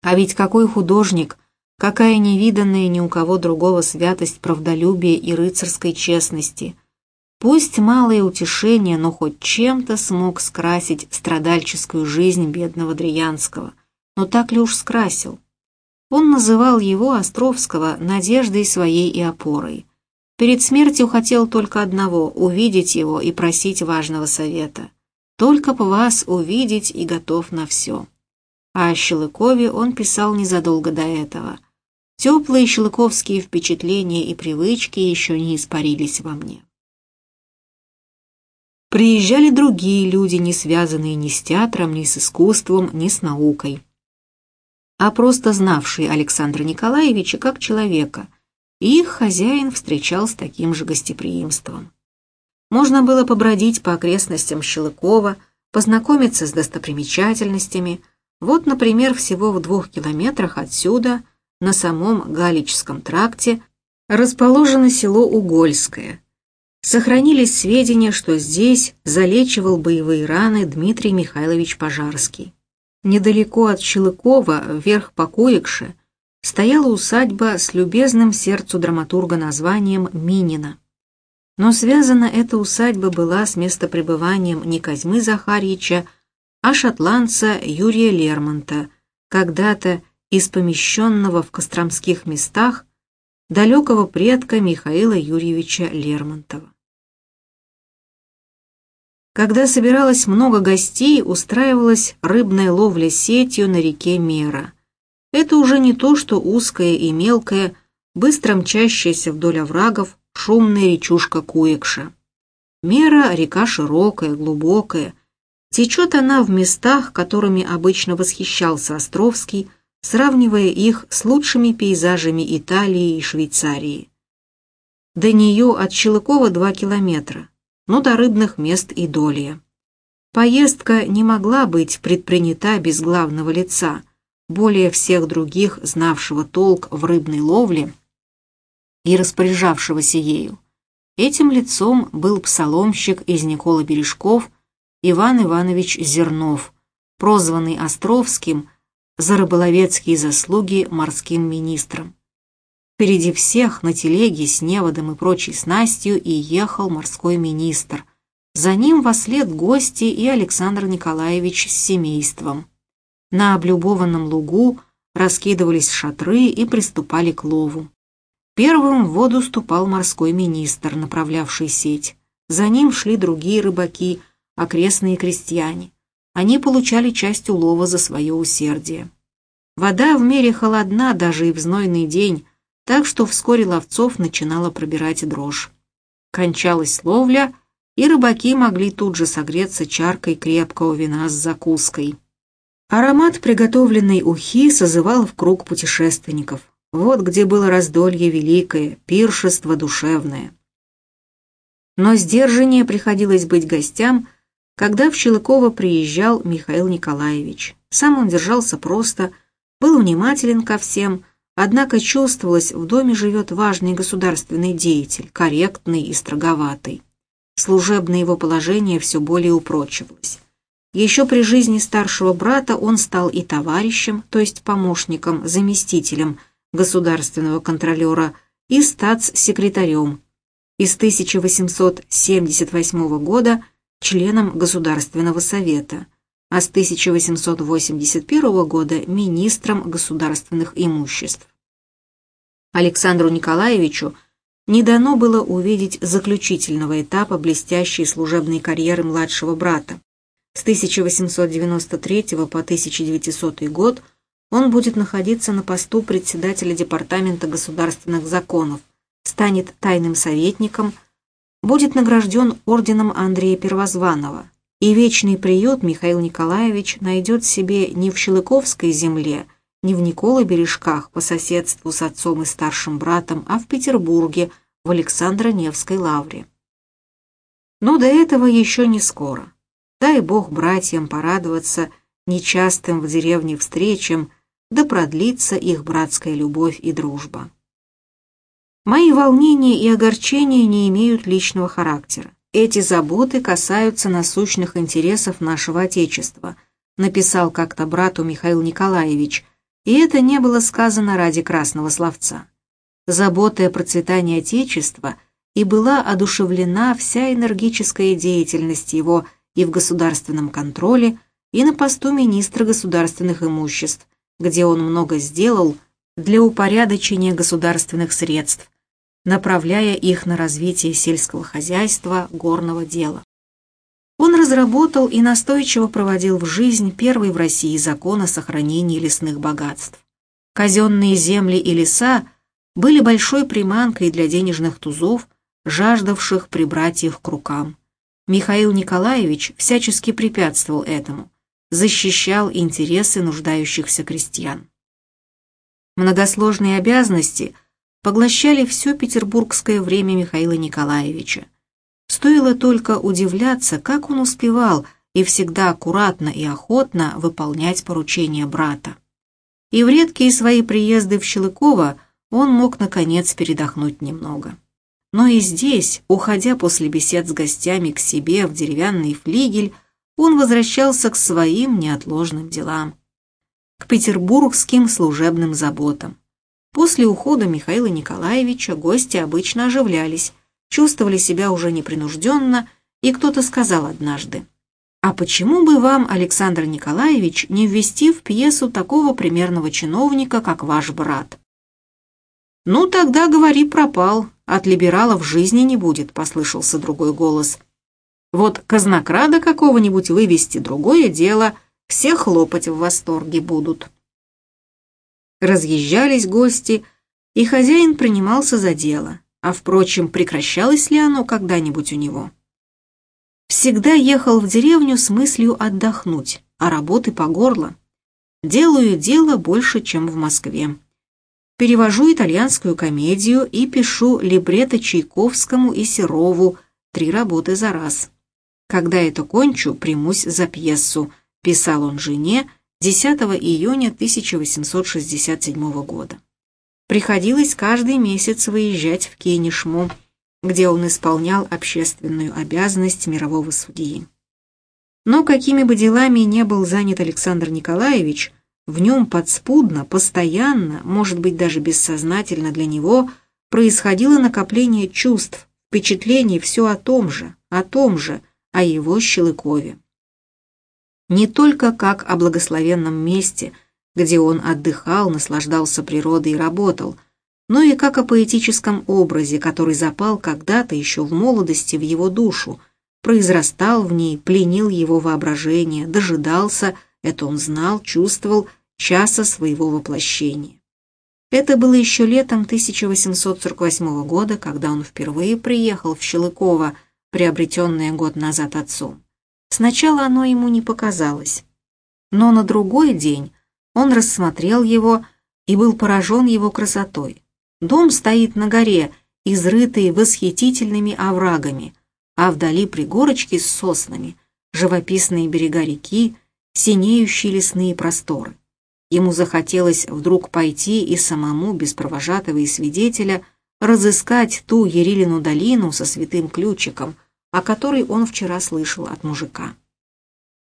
А ведь какой художник, какая невиданная ни у кого другого святость правдолюбия и рыцарской честности. Пусть малое утешение, но хоть чем-то смог скрасить страдальческую жизнь бедного Дриянского – но так ли уж скрасил? Он называл его, Островского, надеждой своей и опорой. Перед смертью хотел только одного — увидеть его и просить важного совета. Только по вас увидеть и готов на все. А о Щелыкове он писал незадолго до этого. Теплые щелыковские впечатления и привычки еще не испарились во мне. Приезжали другие люди, не связанные ни с театром, ни с искусством, ни с наукой а просто знавшие Александра Николаевича как человека, и их хозяин встречал с таким же гостеприимством. Можно было побродить по окрестностям Щелыкова, познакомиться с достопримечательностями. Вот, например, всего в двух километрах отсюда, на самом Галичском тракте, расположено село Угольское. Сохранились сведения, что здесь залечивал боевые раны Дмитрий Михайлович Пожарский. Недалеко от Щелыкова, вверх по Коекше, стояла усадьба с любезным сердцу драматурга названием Минина. Но связана эта усадьба была с местопребыванием не Козьмы Захарьича, а шотландца Юрия Лермонта, когда-то из помещенного в Костромских местах далекого предка Михаила Юрьевича Лермонтова. Когда собиралось много гостей, устраивалась рыбная ловля сетью на реке Мера. Это уже не то, что узкая и мелкая, быстро мчащаяся вдоль оврагов, шумная речушка Куекша. Мера – река широкая, глубокая. Течет она в местах, которыми обычно восхищался Островский, сравнивая их с лучшими пейзажами Италии и Швейцарии. До нее от Щелыкова два километра но до рыбных мест и доли. Поездка не могла быть предпринята без главного лица, более всех других знавшего толк в рыбной ловле и распоряжавшегося ею. Этим лицом был псаломщик из Никола Бережков Иван Иванович Зернов, прозванный Островским за рыболовецкие заслуги морским министром. Впереди всех на телеге с неводом и прочей снастью и ехал морской министр. За ним во след гости и Александр Николаевич с семейством. На облюбованном лугу раскидывались шатры и приступали к лову. Первым в воду ступал морской министр, направлявший сеть. За ним шли другие рыбаки, окрестные крестьяне. Они получали часть улова за свое усердие. Вода в мире холодна даже и в знойный день, так что вскоре ловцов начинала пробирать дрожь. Кончалась ловля, и рыбаки могли тут же согреться чаркой крепкого вина с закуской. Аромат приготовленной ухи созывал в круг путешественников. Вот где было раздолье великое, пиршество душевное. Но сдержаннее приходилось быть гостям, когда в Щелыково приезжал Михаил Николаевич. Сам он держался просто, был внимателен ко всем, Однако чувствовалось, в доме живет важный государственный деятель, корректный и строговатый. Служебное его положение все более упрочивалось. Еще при жизни старшего брата он стал и товарищем, то есть помощником, заместителем государственного контролера и статс-секретарем. И с 1878 года членом Государственного совета, а с 1881 года министром государственных имуществ. Александру Николаевичу не дано было увидеть заключительного этапа блестящей служебной карьеры младшего брата. С 1893 по 1900 год он будет находиться на посту председателя Департамента государственных законов, станет тайным советником, будет награжден орденом Андрея Первозванного, и вечный приют Михаил Николаевич найдет себе не в Щелыковской земле, не в Николы Бережках по соседству с отцом и старшим братом, а в Петербурге, в Александро-Невской лавре. Но до этого еще не скоро. Дай Бог братьям порадоваться нечастым в деревне встречам, да продлится их братская любовь и дружба. Мои волнения и огорчения не имеют личного характера. Эти заботы касаются насущных интересов нашего Отечества, написал как-то брату Михаил Николаевич, и это не было сказано ради красного словца. Заботой о процветании Отечества и была одушевлена вся энергическая деятельность его и в государственном контроле, и на посту министра государственных имуществ, где он много сделал для упорядочения государственных средств, направляя их на развитие сельского хозяйства, горного дела. Он разработал и настойчиво проводил в жизнь первый в России закон о сохранении лесных богатств. Казенные земли и леса были большой приманкой для денежных тузов, жаждавших прибрать их к рукам. Михаил Николаевич всячески препятствовал этому, защищал интересы нуждающихся крестьян. Многосложные обязанности поглощали все петербургское время Михаила Николаевича. Стоило только удивляться, как он успевал и всегда аккуратно и охотно выполнять поручения брата. И в редкие свои приезды в Щелыково он мог, наконец, передохнуть немного. Но и здесь, уходя после бесед с гостями к себе в деревянный флигель, он возвращался к своим неотложным делам, к петербургским служебным заботам. После ухода Михаила Николаевича гости обычно оживлялись. чувствовали себя уже непринужденно, и кто-то сказал однажды, «А почему бы вам, Александр Николаевич, не ввести в пьесу такого примерного чиновника, как ваш брат?» «Ну, тогда, говори, пропал, от либералов жизни не будет», — послышался другой голос. «Вот казнокрада какого-нибудь вывести другое дело, все хлопать в восторге будут». Разъезжались гости, и хозяин принимался за дело, а, впрочем, прекращалось ли оно когда-нибудь у него? Всегда ехал в деревню с мыслью отдохнуть, а работы по горло. Делаю дело больше, чем в Москве. Перевожу итальянскую комедию и пишу либретто Чайковскому и Серову, три работы за раз. Когда это кончу, примусь за пьесу, писал он жене 10 июня 1867 года. Приходилось каждый месяц выезжать в Кенишму, где он исполнял общественную обязанность мирового судьи. Но какими бы делами не был занят Александр Николаевич, в нем подспудно, постоянно, может быть даже бессознательно для него, происходило накопление чувств, впечатлений все о том же, о том же, о его Щелыкове. Не только как о благословенном месте, где он отдыхал, наслаждался природой и работал, но и как о поэтическом образе, который запал когда-то еще в молодости в его душу, произрастал в ней, пленил его воображение, дожидался, это он знал, чувствовал, часа своего воплощения. Это было еще летом 1848 года, когда он впервые приехал в Щелыково, приобретенное год назад отцом. Сначала оно ему не показалось. Но на другой день он рассмотрел его и был поражен его красотой. Дом стоит на горе, изрытый восхитительными оврагами, а вдали пригорочки с соснами, живописные берега реки, синеющие лесные просторы. Ему захотелось вдруг пойти и самому, без провожатого и свидетеля, разыскать ту Ерилину долину со святым ключиком, о которой он вчера слышал от мужика.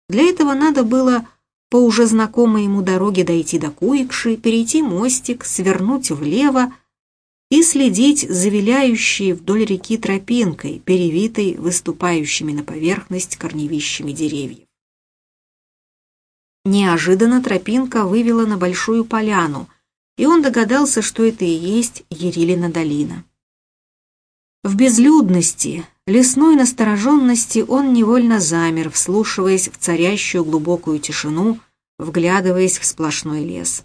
Для этого надо было по уже знакомой ему дороге дойти до Куикши, перейти мостик, свернуть влево и следить за виляющей вдоль реки тропинкой, перевитой выступающими на поверхность корневищами деревьев. Неожиданно тропинка вывела на большую поляну, и он догадался, что это и есть Ерилина долина. В безлюдности, лесной настороженности он невольно замер, вслушиваясь в царящую глубокую тишину, вглядываясь в сплошной лес.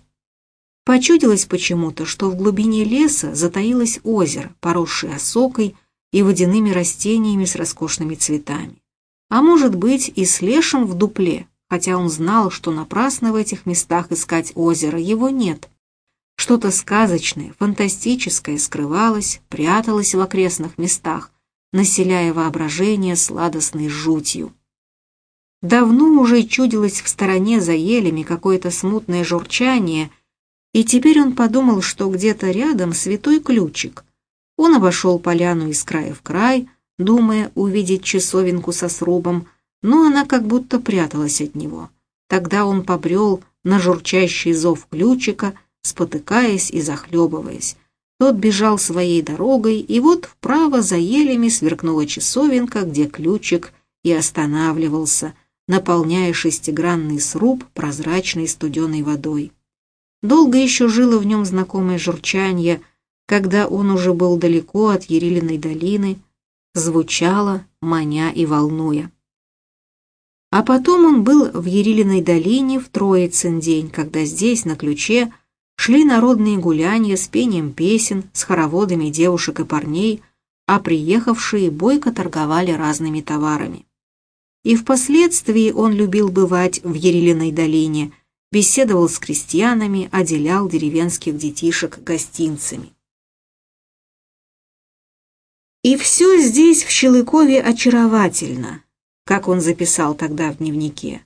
Почудилось почему-то, что в глубине леса затаилось озеро, поросшее осокой и водяными растениями с роскошными цветами. А может быть и с лешим в дупле, хотя он знал, что напрасно в этих местах искать озеро, его нет. Что-то сказочное, фантастическое скрывалось, пряталось в окрестных местах, населяя воображение сладостной жутью. Давно уже чудилось в стороне за елями какое-то смутное журчание, и теперь он подумал, что где-то рядом святой ключик. Он обошел поляну из края в край, думая увидеть часовенку со срубом, но она как будто пряталась от него. Тогда он побрел на журчащий зов ключика, спотыкаясь и захлебываясь. Тот бежал своей дорогой, и вот вправо за елями сверкнула часовенка, где ключик и останавливался, наполняя шестигранный сруб прозрачной студеной водой. Долго еще жило в нем знакомое журчанье, когда он уже был далеко от Ерилиной долины, звучало, маня и волнуя. А потом он был в Ерилиной долине в Троицын день, когда здесь, на ключе, шли народные гуляния с пением песен, с хороводами девушек и парней, а приехавшие бойко торговали разными товарами. И впоследствии он любил бывать в Ерилиной долине, беседовал с крестьянами, отделял деревенских детишек гостинцами. И все здесь, в Щелыкове, очаровательно, как он записал тогда в дневнике.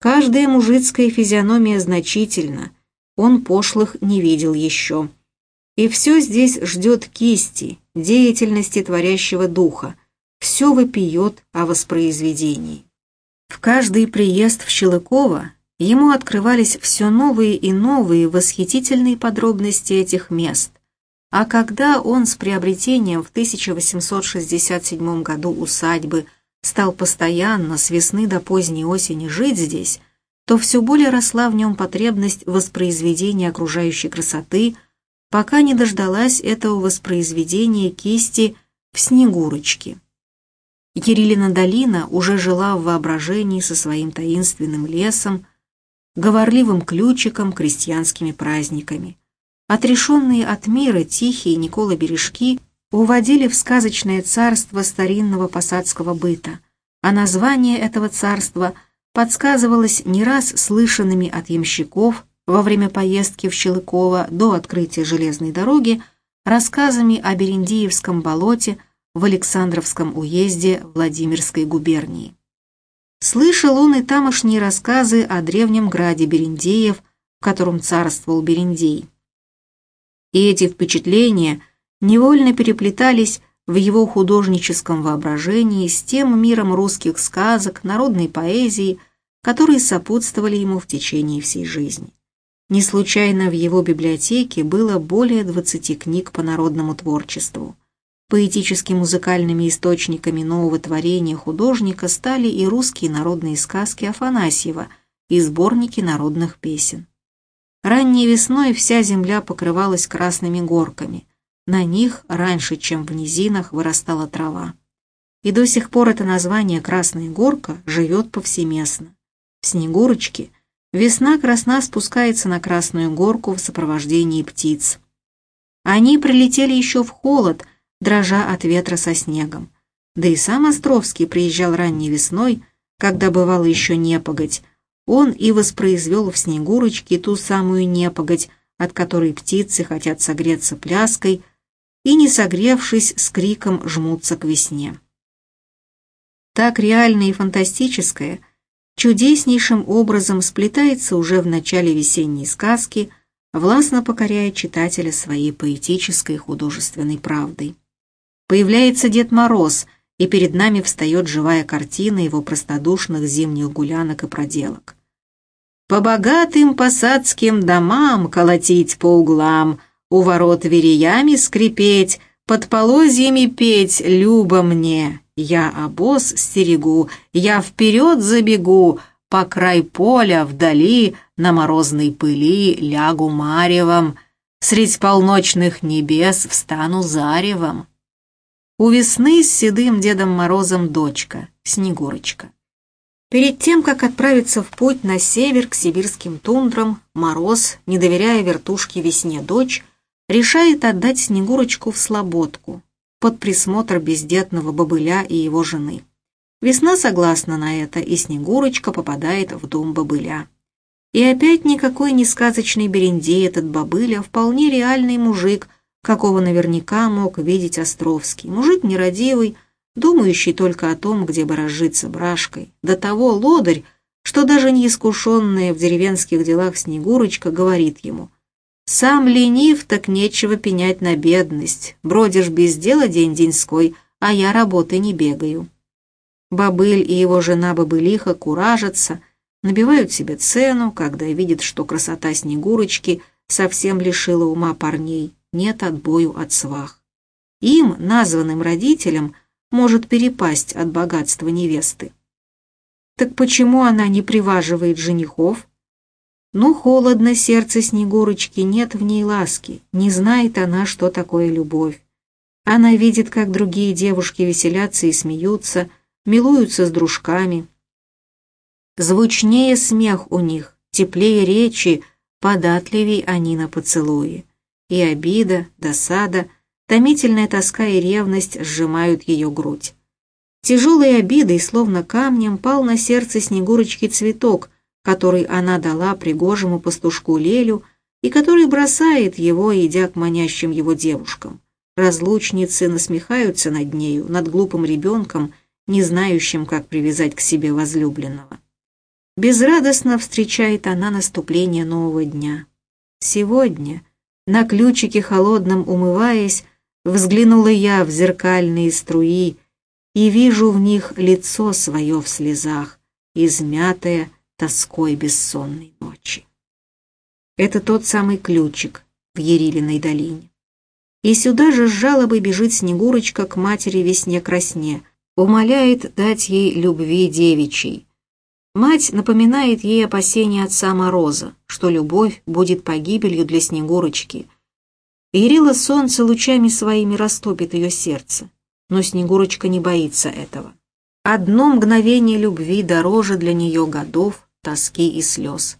Каждая мужицкая физиономия значительна, он пошлых не видел еще. И все здесь ждет кисти, деятельности творящего духа, все вопиет о воспроизведении. В каждый приезд в Щелыково ему открывались все новые и новые восхитительные подробности этих мест, А когда он с приобретением в 1867 году усадьбы стал постоянно с весны до поздней осени жить здесь, то все более росла в нем потребность воспроизведения окружающей красоты, пока не дождалась этого воспроизведения кисти в Снегурочке. Кириллина долина уже жила в воображении со своим таинственным лесом, говорливым ключиком, крестьянскими праздниками. Отрешенные от мира тихие Никола Бережки уводили в сказочное царство старинного посадского быта, а название этого царства подсказывалось не раз слышанными от ямщиков во время поездки в Щелыково до открытия железной дороги рассказами о Берендеевском болоте в Александровском уезде Владимирской губернии. Слышал он и тамошние рассказы о древнем граде Берендеев, в котором царствовал Берендей. И эти впечатления невольно переплетались в его художническом воображении с тем миром русских сказок, народной поэзии, которые сопутствовали ему в течение всей жизни. Не случайно в его библиотеке было более 20 книг по народному творчеству. Поэтически-музыкальными источниками нового творения художника стали и русские народные сказки Афанасьева и сборники народных песен. Ранней весной вся земля покрывалась красными горками. На них раньше, чем в низинах, вырастала трава. И до сих пор это название «Красная горка» живет повсеместно. В Снегурочке весна красна спускается на Красную горку в сопровождении птиц. Они прилетели еще в холод, дрожа от ветра со снегом. Да и сам Островский приезжал ранней весной, когда бывало еще непогодь, он и воспроизвел в Снегурочке ту самую непогодь, от которой птицы хотят согреться пляской и, не согревшись, с криком жмутся к весне. Так реальное и фантастическое чудеснейшим образом сплетается уже в начале весенней сказки, властно покоряя читателя своей поэтической художественной правдой. Появляется Дед Мороз, и перед нами встает живая картина его простодушных зимних гулянок и проделок. По богатым посадским домам колотить по углам, у ворот вереями скрипеть, под полозьями петь любо мне. Я обоз стерегу, я вперед забегу, по край поля вдали на морозной пыли лягу маревом, средь полночных небес встану заревом. У весны с седым Дедом Морозом дочка, Снегурочка. Перед тем, как отправиться в путь на север к сибирским тундрам, Мороз, не доверяя вертушке весне дочь, решает отдать Снегурочку в слободку под присмотр бездетного бобыля и его жены. Весна согласна на это, и Снегурочка попадает в дом бобыля. И опять никакой не сказочный Берендей этот бобыль, а вполне реальный мужик, какого наверняка мог видеть Островский. Мужик нерадивый, думающий только о том, где бы разжиться брашкой. До того лодырь, что даже неискушенная в деревенских делах Снегурочка говорит ему «Сам ленив, так нечего пенять на бедность, бродишь без дела день-деньской, а я работы не бегаю». Бабыль и его жена Бабылиха куражатся, набивают себе цену, когда видят, что красота Снегурочки совсем лишила ума парней, нет отбою от свах. Им, названным родителям, может перепасть от богатства невесты. Так почему она не приваживает женихов? Ну, холодно сердце Снегурочки, нет в ней ласки, не знает она, что такое любовь. Она видит, как другие девушки веселятся и смеются, милуются с дружками. Звучнее смех у них, теплее речи, податливей они на поцелуи. И обида, досада — Томительная тоска и ревность сжимают ее грудь. Тяжелой обидой, словно камнем, пал на сердце Снегурочки цветок, который она дала пригожему пастушку Лелю и который бросает его, идя к манящим его девушкам. Разлучницы насмехаются над нею, над глупым ребенком, не знающим, как привязать к себе возлюбленного. Безрадостно встречает она наступление нового дня. Сегодня, на ключике холодном умываясь, Взглянула я в зеркальные струи И вижу в них лицо свое в слезах, Измятое тоской бессонной ночи. Это тот самый ключик в Ерилиной долине. И сюда же с жалобой бежит Снегурочка к матери весне красне, умоляет дать ей любви девичьей. Мать напоминает ей опасения отца Мороза, что любовь будет погибелью для Снегурочки. Ярила солнце лучами своими растопит ее сердце, но Снегурочка не боится этого. Одно мгновение любви дороже для нее годов, тоски и слез.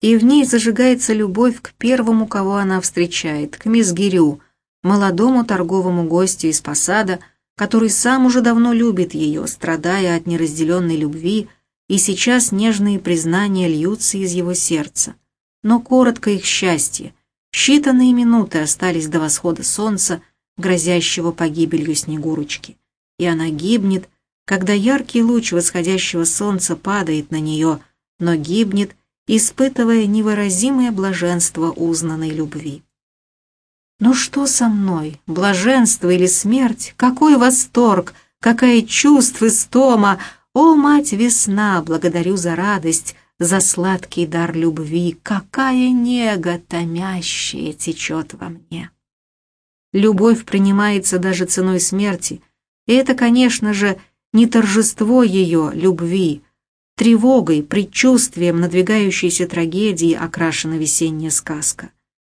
И в ней зажигается любовь к первому, кого она встречает, к Мизгирю, молодому торговому гостю из посада, который сам уже давно любит ее, страдая от неразделенной любви, и сейчас нежные признания льются из его сердца. Но коротко их счастье. Считанные минуты остались до восхода солнца, грозящего погибелью Снегурочки. И она гибнет, когда яркий луч восходящего солнца падает на нее, но гибнет, испытывая невыразимое блаженство узнанной любви. Но что со мной? Блаженство или смерть? Какой восторг! Какая чувств истома! О, мать весна, благодарю за радость, за сладкий дар любви, какая нега томящая течет во мне. Любовь принимается даже ценой смерти, и это, конечно же, не торжество ее, любви, тревогой, предчувствием надвигающейся трагедии окрашена весенняя сказка.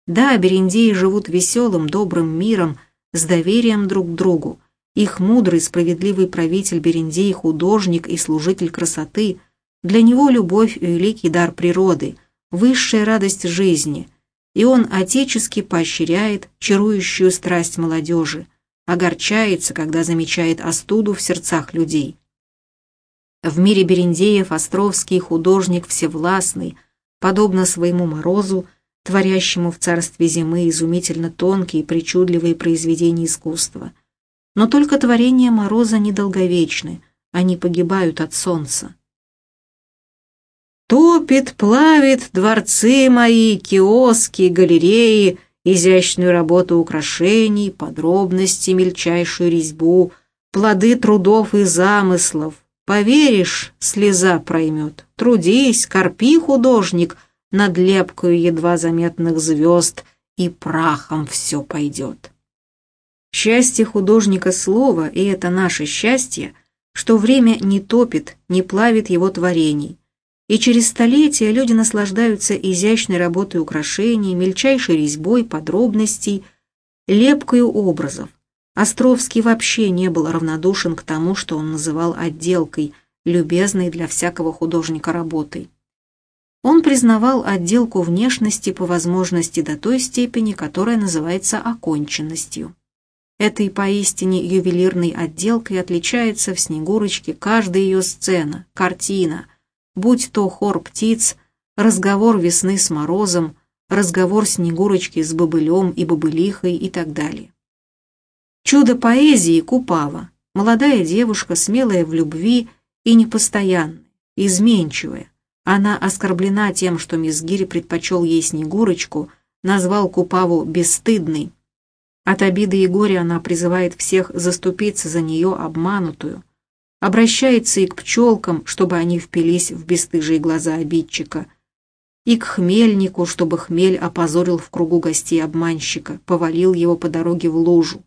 Да, бериндеи живут веселым, добрым миром, с доверием друг к другу, их мудрый, справедливый правитель Берендей, художник и служитель красоты, для него любовь – великий дар природы, высшая радость жизни, и он отечески поощряет чарующую страсть молодежи, огорчается, когда замечает остуду в сердцах людей. В мире Берендеев Островский художник всевластный, подобно своему Морозу, творящему в царстве зимы изумительно тонкие, причудливые произведения искусства – но только творения Мороза недолговечны, они погибают от солнца. Топит, плавит дворцы мои, киоски, галереи, изящную работу украшений, подробности, мельчайшую резьбу, плоды трудов и замыслов. Поверишь, слеза проймет. Трудись, корпи, художник, над лепкою едва заметных звезд, и прахом все пойдет. Счастье художника слова, и это наше счастье, что время не топит, не плавит его творений. И через столетия люди наслаждаются изящной работой украшений, мельчайшей резьбой, подробностей, лепкою образов. Островский вообще не был равнодушен к тому, что он называл отделкой, любезной для всякого художника работой. Он признавал отделку внешности по возможности до той степени, которая называется оконченностью. Этой поистине ювелирной отделкой отличается в «Снегурочке» каждая ее сцена, картина, будь то хор птиц, разговор весны с морозом, разговор Снегурочки с бобылем и бобылихой и так далее. Чудо поэзии Купава, молодая девушка, смелая в любви и непостоянная, изменчивая. Она оскорблена тем, что Мизгири предпочел ей Снегурочку, назвал Купаву бесстыдной, от обиды и горя она призывает всех заступиться за нее обманутую, обращается и к пчелкам, чтобы они впились в бесстыжие глаза обидчика, и к хмельнику, чтобы хмель опозорил в кругу гостей обманщика, повалил его по дороге в лужу.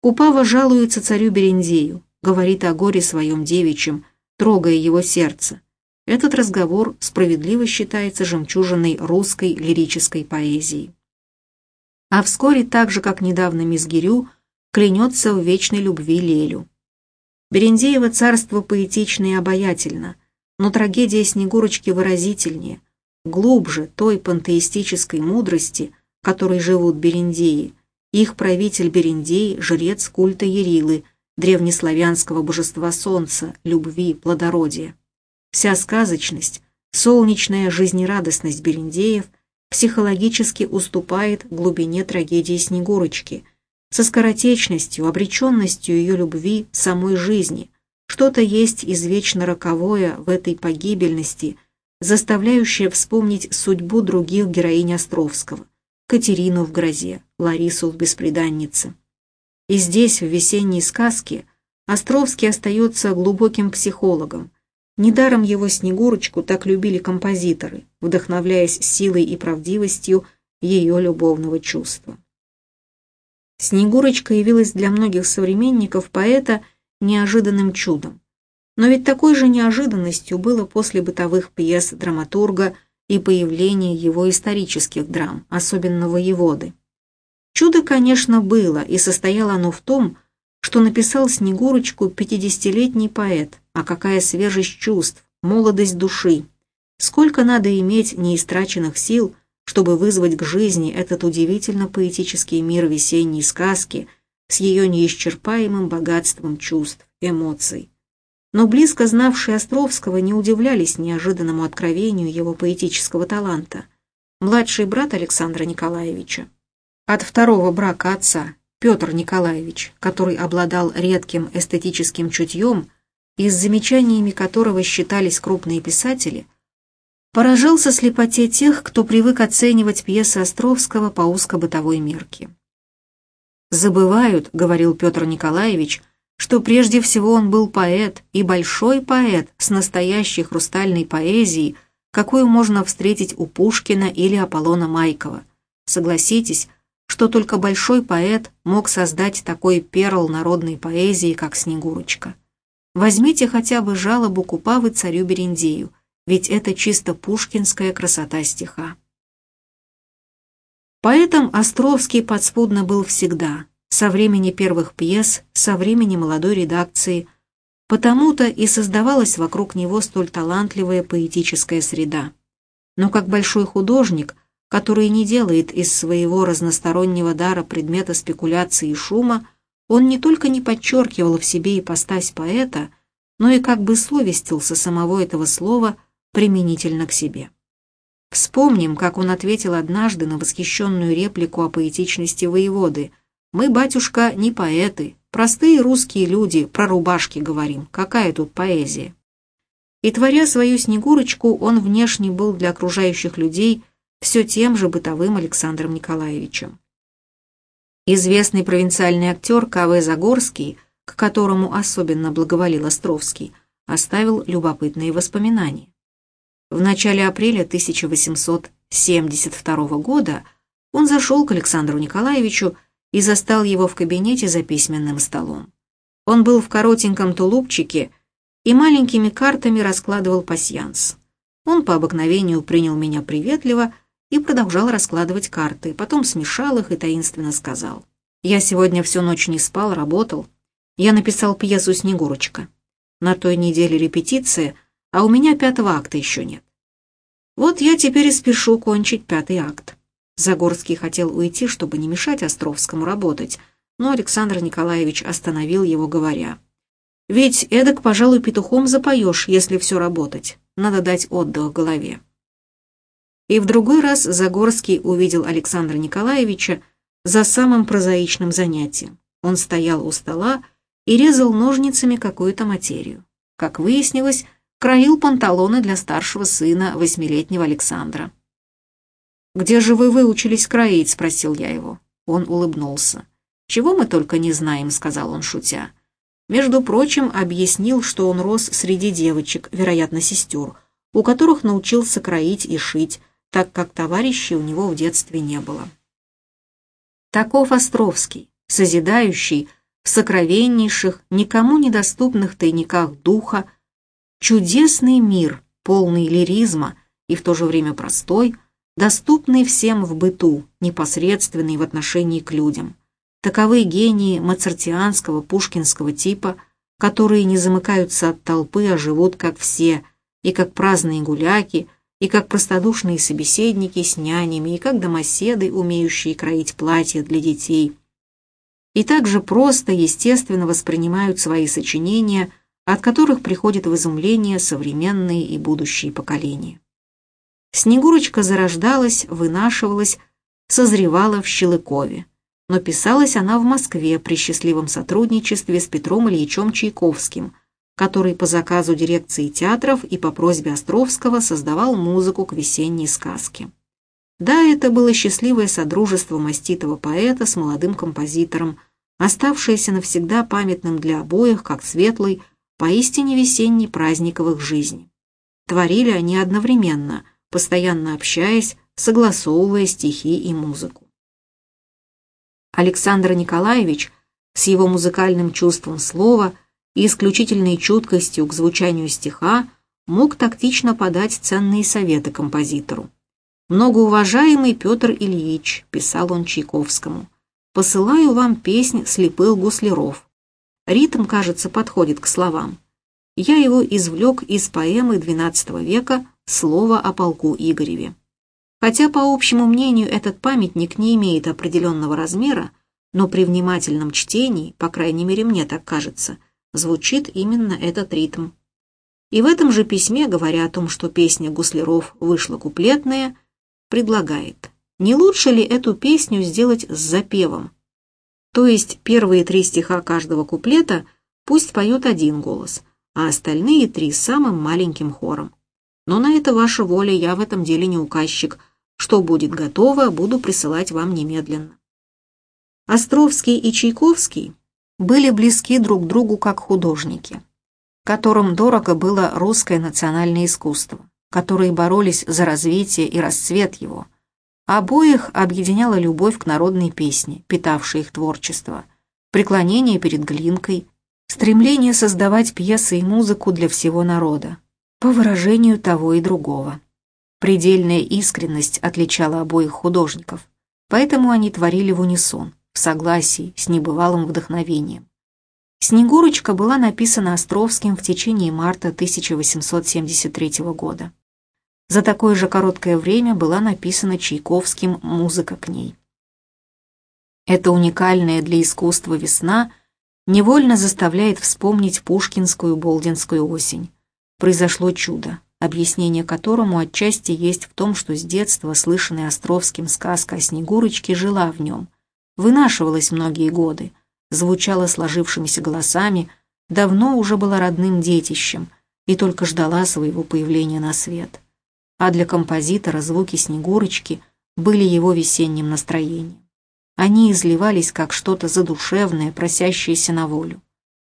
Купава жалуется царю Берендею, говорит о горе своем девичьем, трогая его сердце. Этот разговор справедливо считается жемчужиной русской лирической поэзии а вскоре, так же, как недавно Мизгирю, клянется в вечной любви Лелю. Берендеево царство поэтично и обаятельно, но трагедия Снегурочки выразительнее, глубже той пантеистической мудрости, которой живут берендеи. Их правитель Берендей – жрец культа Ярилы, древнеславянского божества солнца, любви, плодородия. Вся сказочность, солнечная жизнерадостность берендеев – психологически уступает глубине трагедии Снегурочки, со скоротечностью, обреченностью ее любви самой жизни. Что-то есть извечно роковое в этой погибельности, заставляющее вспомнить судьбу других героинь Островского. Катерину в грозе, Ларису в беспреданнице. И здесь, в весенней сказке, Островский остается глубоким психологом, Недаром его Снегурочку так любили композиторы, вдохновляясь силой и правдивостью ее любовного чувства. Снегурочка явилась для многих современников поэта неожиданным чудом. Но ведь такой же неожиданностью было после бытовых пьес драматурга и появление его исторических драм, особенно «Воеводы». Чудо, конечно, было, и состояло оно в том, что написал Снегурочку пятидесятилетний поэт, а какая свежесть чувств, молодость души. Сколько надо иметь неистраченных сил, чтобы вызвать к жизни этот удивительно поэтический мир весенней сказки с ее неисчерпаемым богатством чувств, эмоций. Но близко знавшие Островского не удивлялись неожиданному откровению его поэтического таланта. Младший брат Александра Николаевича. От второго брака отца, Петр Николаевич, который обладал редким эстетическим чутьем и с замечаниями которого считались крупные писатели – поражался слепоте тех, кто привык оценивать пьесы Островского по узко-бытовой мерке. «Забывают», — говорил Петр Николаевич, что прежде всего он был поэт, и большой поэт с настоящей хрустальной поэзией, какую можно встретить у Пушкина или Аполлона Майкова. Согласитесь, что только большой поэт мог создать такой перл народной поэзии, как Снегурочка. Возьмите хотя бы жалобу Купавы царю Берендею — ведь это чисто пушкинская красота стиха. Поэтом Островский подспудно был всегда, со времени первых пьес, со времени молодой редакции, потому-то и создавалась вокруг него столь талантливая поэтическая среда. Но как большой художник, который не делает из своего разностороннего дара предмета спекуляции и шума, он не только не подчеркивал в себе ипостась поэта, но и как бы совестился самого этого слова – применительно к себе. Вспомним, как он ответил однажды на восхищенную реплику о поэтичности воеводы. «Мы, батюшка, не поэты, простые русские люди, про рубашки говорим, какая тут поэзия?» И творя свою Снегурочку, он внешне был для окружающих людей все тем же бытовым Александром Николаевичем. Известный провинциальный актер К.В. Загорский, к которому особенно благоволил Островский, оставил любопытные воспоминания. В начале апреля 1872 года он зашел к Александру Николаевичу и застал его в кабинете за письменным столом. Он был в коротеньком тулупчике и маленькими картами раскладывал пасьянс. Он по обыкновению принял меня приветливо и продолжал раскладывать карты, потом смешал их и таинственно сказал. «Я сегодня всю ночь не спал, работал. Я написал пьесу «Снегурочка». На той неделе репетиция — а у меня пятого акта еще нет. Вот я теперь и спешу кончить пятый акт. Загорский хотел уйти, чтобы не мешать Островскому работать, но Александр Николаевич остановил его, говоря, «Ведь эдак, пожалуй, петухом запоешь, если все работать. Надо дать отдых голове». И в другой раз Загорский увидел Александра Николаевича за самым прозаичным занятием. Он стоял у стола и резал ножницами какую-то материю. Как выяснилось, краил панталоны для старшего сына, восьмилетнего Александра. «Где же вы выучились кроить?» — спросил я его. Он улыбнулся. «Чего мы только не знаем», — сказал он, шутя. Между прочим, объяснил, что он рос среди девочек, вероятно, сестер, у которых научился кроить и шить, так как товарищей у него в детстве не было. Таков Островский, созидающий в сокровеннейших, никому недоступных тайниках духа, Чудесный мир, полный лиризма и в то же время простой, доступный всем в быту, непосредственный в отношении к людям. Таковы гении мацартианского, пушкинского типа, которые не замыкаются от толпы, а живут как все, и как праздные гуляки, и как простодушные собеседники с нянями, и как домоседы, умеющие кроить платья для детей. И также просто, естественно воспринимают свои сочинения – от которых приходят в изумление современные и будущие поколения. Снегурочка зарождалась, вынашивалась, созревала в Щелыкове, но писалась она в Москве при счастливом сотрудничестве с Петром Ильичем Чайковским, который по заказу дирекции театров и по просьбе Островского создавал музыку к весенней сказке. Да, это было счастливое содружество маститого поэта с молодым композитором, оставшееся навсегда памятным для обоих как светлый, поистине весенний праздник в их жизни. Творили они одновременно, постоянно общаясь, согласовывая стихи и музыку. Александр Николаевич с его музыкальным чувством слова и исключительной чуткостью к звучанию стиха мог тактично подать ценные советы композитору. «Многоуважаемый Петр Ильич», — писал он Чайковскому, — «посылаю вам песнь слепых гусляров. Ритм, кажется, подходит к словам. Я его извлек из поэмы XII века «Слово о полку Игореве». Хотя, по общему мнению, этот памятник не имеет определенного размера, но при внимательном чтении, по крайней мере мне так кажется, звучит именно этот ритм. И в этом же письме, говоря о том, что песня Гусляров вышла куплетная, предлагает, не лучше ли эту песню сделать с запевом? То есть первые три стиха каждого куплета пусть поет один голос, а остальные три самым маленьким хором. Но на это ваша воля, я в этом деле не указчик. Что будет готово, буду присылать вам немедленно. Островский и Чайковский были близки друг другу как художники которым дорого было русское национальное искусство, которые боролись за развитие и расцвет его. Обоих объединяла любовь к народной песне, питавшей их творчество, преклонение перед Глинкой, стремление создавать пьесы и музыку для всего народа, по выражению того и другого. Предельная искренность отличала обоих художников, поэтому они творили в унисон, в согласии, с небывалым вдохновением. «Снегурочка» была написана Островским в течение марта 1873 года. За такое же короткое время была написана Чайковским музыка к ней. Эта уникальная для искусства весна невольно заставляет вспомнить пушкинскую болдинскую осень. Произошло чудо, объяснение которому отчасти есть в том, что с детства слышанная Островским сказка о Снегурочке жила в нем, вынашивалась многие годы, звучала сложившимися голосами, давно уже была родным детищем и только ждала своего появления на свет. А для композитора звуки Снегурочки были его весенним настроением. Они изливались как что-то задушевное, просящееся на волю.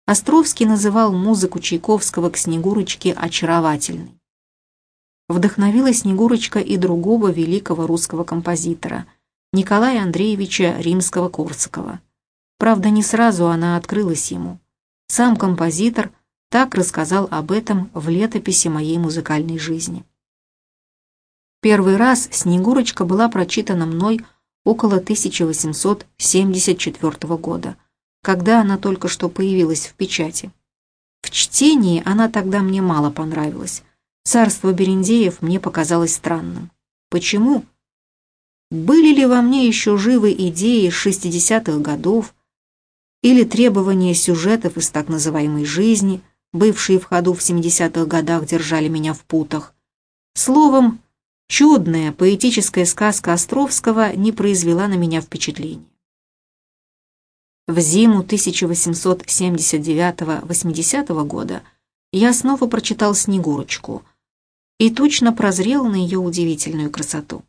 Островский называл музыку Чайковского к Снегурочке очаровательной. Вдохновила Снегурочка и другого великого русского композитора, Николая Андреевича Римского-Корсакова. Правда, не сразу она открылась ему. Сам композитор так рассказал об этом в летописи моей музыкальной жизни. Первый раз «Снегурочка» была прочитана мной около 1874 года, когда она только что появилась в печати. В чтении она тогда мне мало понравилась. Царство Берендеев мне показалось странным. Почему? Были ли во мне еще живы идеи 60-х годов, или требования сюжетов из так называемой жизни, бывшие в ходу в 70-х годах, держали меня в путах. Словом, чудная поэтическая сказка Островского не произвела на меня впечатления. В зиму 1879-80 года я снова прочитал «Снегурочку» и точно прозрел на ее удивительную красоту.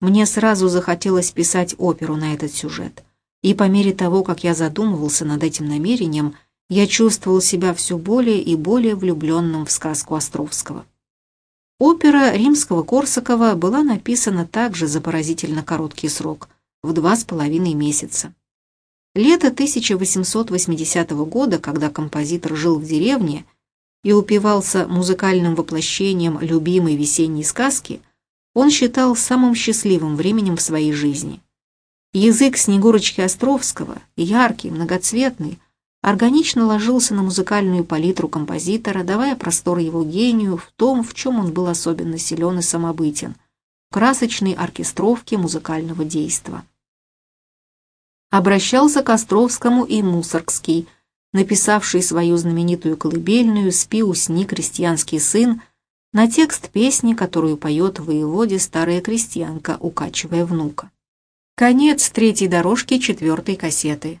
Мне сразу захотелось писать оперу на этот сюжет – и по мере того, как я задумывался над этим намерением, я чувствовал себя все более и более влюбленным в сказку Островского. Опера Римского-Корсакова была написана также за поразительно короткий срок, в два с половиной месяца. Лето 1880 года, когда композитор жил в деревне и упивался музыкальным воплощением любимой весенней сказки, он считал самым счастливым временем в своей жизни. Язык Снегурочки Островского, яркий, многоцветный, органично ложился на музыкальную палитру композитора, давая простор его гению в том, в чем он был особенно силен и самобытен, красочной оркестровке музыкального действа. Обращался к Островскому и Мусоргский, написавший свою знаменитую колыбельную «Спи, усни, крестьянский сын», на текст песни, которую поет в воеводе старая крестьянка, укачивая внука. Конец третьей дорожки четвертой кассеты.